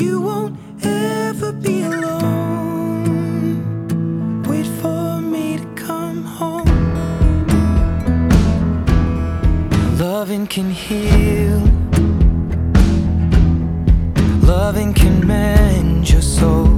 you won't ever be alone. Wait for me to come home. Loving can heal. Loving can mend your soul.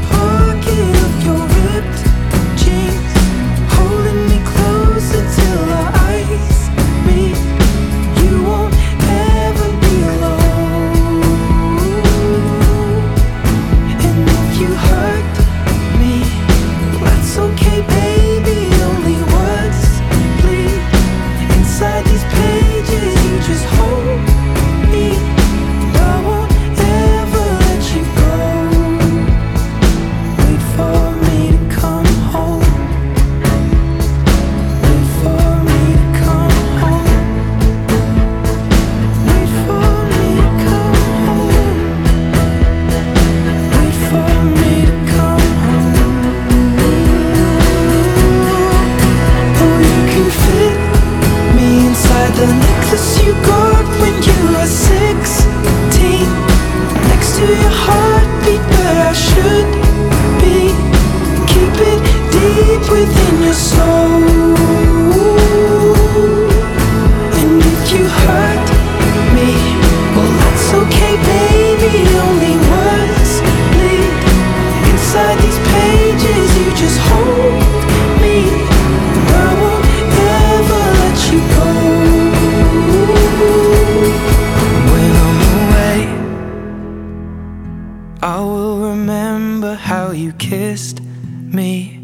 you kissed me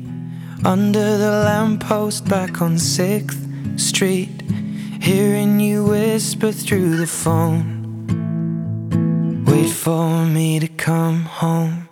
under the lamppost back on 6th Street, hearing you whisper through the phone. Wait for me to come home.